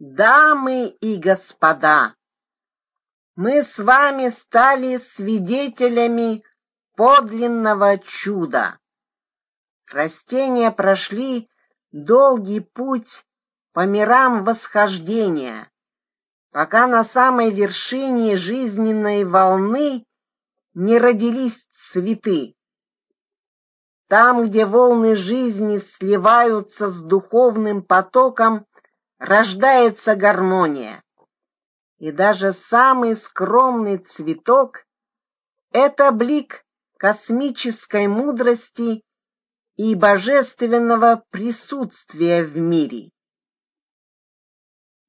дамы и господа, мы с вами стали свидетелями подлинного чуда. Растения прошли долгий путь по мирам восхождения, пока на самой вершине жизненной волны не родились цветы. Там, где волны жизни сливаются с духовным потоком, рождается гармония. И даже самый скромный цветок — это блик космической мудрости и божественного присутствия в мире.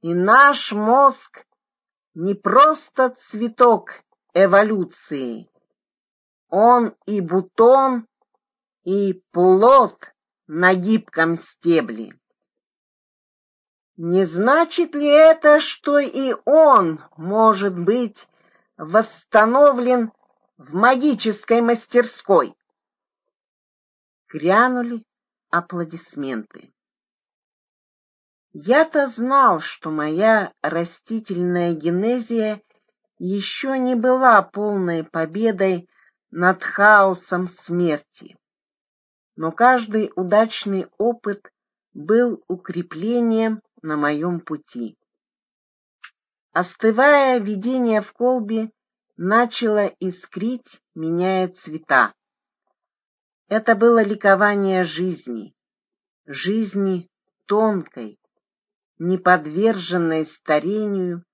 И наш мозг не просто цветок эволюции. Он и бутон, и плод на гибком стебле. Не значит ли это, что и он может быть восстановлен в магической мастерской? Грянули аплодисменты. Я-то знал, что моя растительная генезия еще не была полной победой над хаосом смерти. Но каждый удачный опыт был укреплением на моем пути. Остывая видение в колбе начало искрить, меняя цвета. Это было ликование жизни, жизни тонкой, не подверженной старению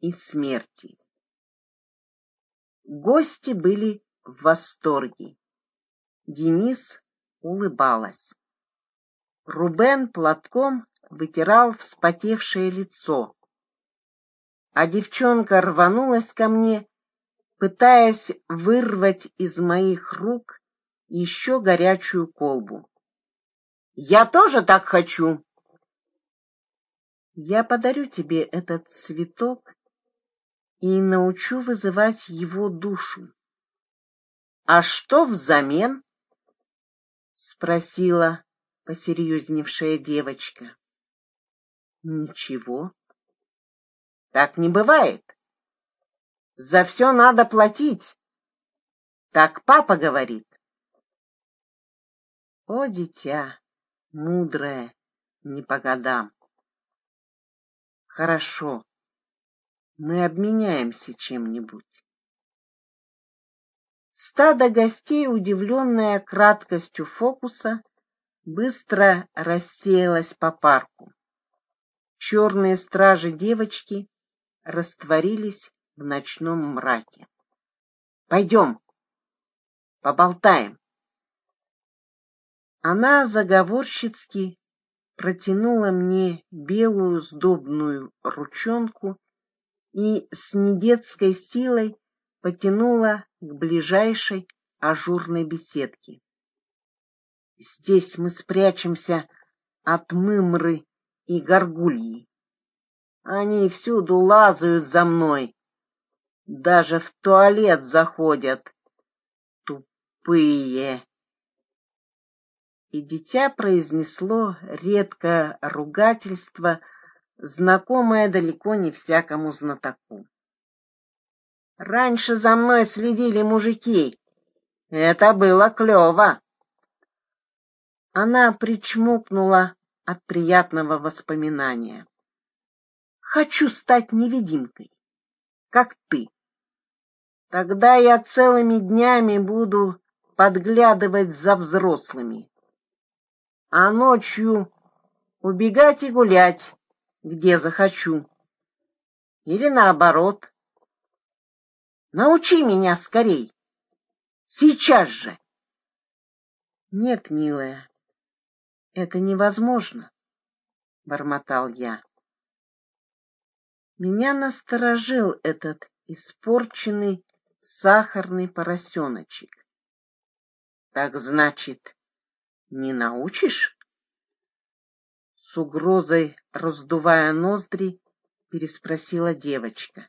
и смерти. Гости были в восторге. Денис улыбалась. Рубен платком вытирал вспотевшее лицо, а девчонка рванулась ко мне, пытаясь вырвать из моих рук еще горячую колбу. «Я тоже так хочу!» «Я подарю тебе этот цветок и научу вызывать его душу. А что взамен? спросила посерьезневшая девочка. Ничего. Так не бывает. За все надо платить. Так папа говорит. О, дитя, мудрое, не по годам. Хорошо, мы обменяемся чем-нибудь. Стадо гостей, удивленное краткостью фокуса, быстро рассеялось по парку. Черные стражи девочки растворились в ночном мраке. Пойдем, поболтаем. Она заговорщицки протянула мне белую сдобную ручонку и с недетской силой потянула к ближайшей ажурной беседке. Здесь мы спрячемся от мымры и горгульи. Они всюду лазают за мной, даже в туалет заходят. Тупые. И дитя произнесло редкое ругательство — знакомая далеко не всякому знатоку. Раньше за мной следили мужики. Это было клево. Она причмокнула от приятного воспоминания. Хочу стать невидимкой, как ты. Тогда я целыми днями буду подглядывать за взрослыми, а ночью убегать и гулять, где захочу. Или наоборот. Научи меня скорей. Сейчас же. Нет, милая, это невозможно, бормотал я. Меня насторожил этот испорченный сахарный поросеночек. Так значит, не научишь? с угрозой раздувая ноздри, переспросила девочка.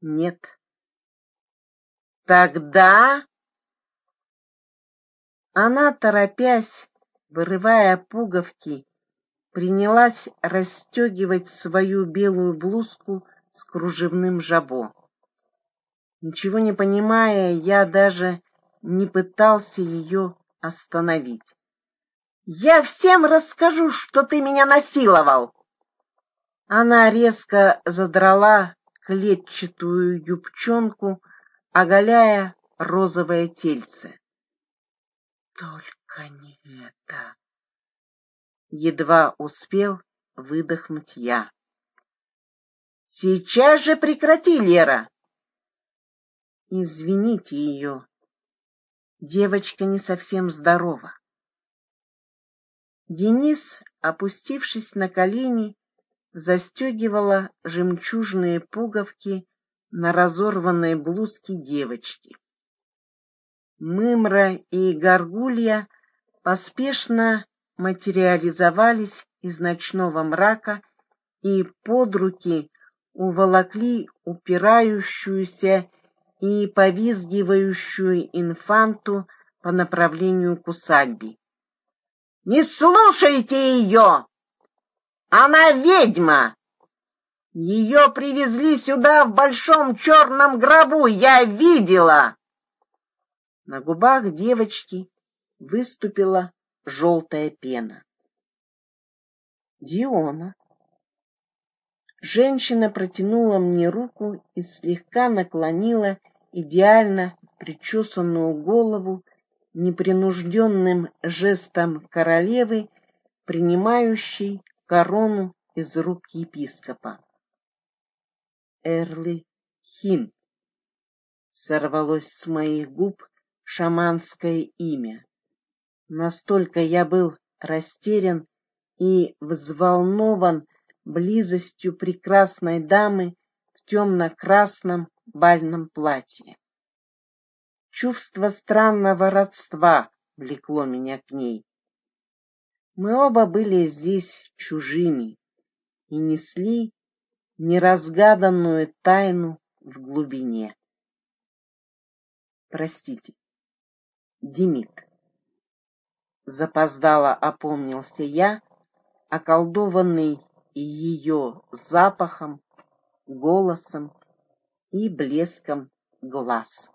Нет. Тогда она, торопясь, вырывая пуговки принялась расстегивать свою белую блузку с кружевным жабо. Ничего не понимая, я даже не пытался ее остановить. «Я всем расскажу, что ты меня насиловал!» Она резко задрала клетчатую юбчонку, оголяя розовое тельце. «Только не это!» Едва успел выдохнуть я. «Сейчас же прекрати, Лера!» «Извините ее, девочка не совсем здорова». Денис, опустившись на колени, застегивала жемчужные пуговки на разорванной блузке девочки. Мымра и Горгулья поспешно материализовались из ночного мрака и под руки уволокли упирающуюся и повизгивающую инфанту по направлению к усадьбе. «Не слушайте ее! Она ведьма! Ее привезли сюда в большом черном гробу, я видела!» На губах девочки выступила желтая пена. «Диона!» Женщина протянула мне руку и слегка наклонила идеально причесанную голову непринужденным жестом королевы, принимающей корону из рук епископа. Эрли Хин. Сорвалось с моих губ шаманское имя. Настолько я был растерян и взволнован близостью прекрасной дамы в темно-красном бальном платье. Чувство странного родства влекло меня к ней. Мы оба были здесь чужими и несли неразгаданную тайну в глубине. Простите, Демид. Запоздало опомнился я, околдованный ее запахом, голосом и блеском глаз.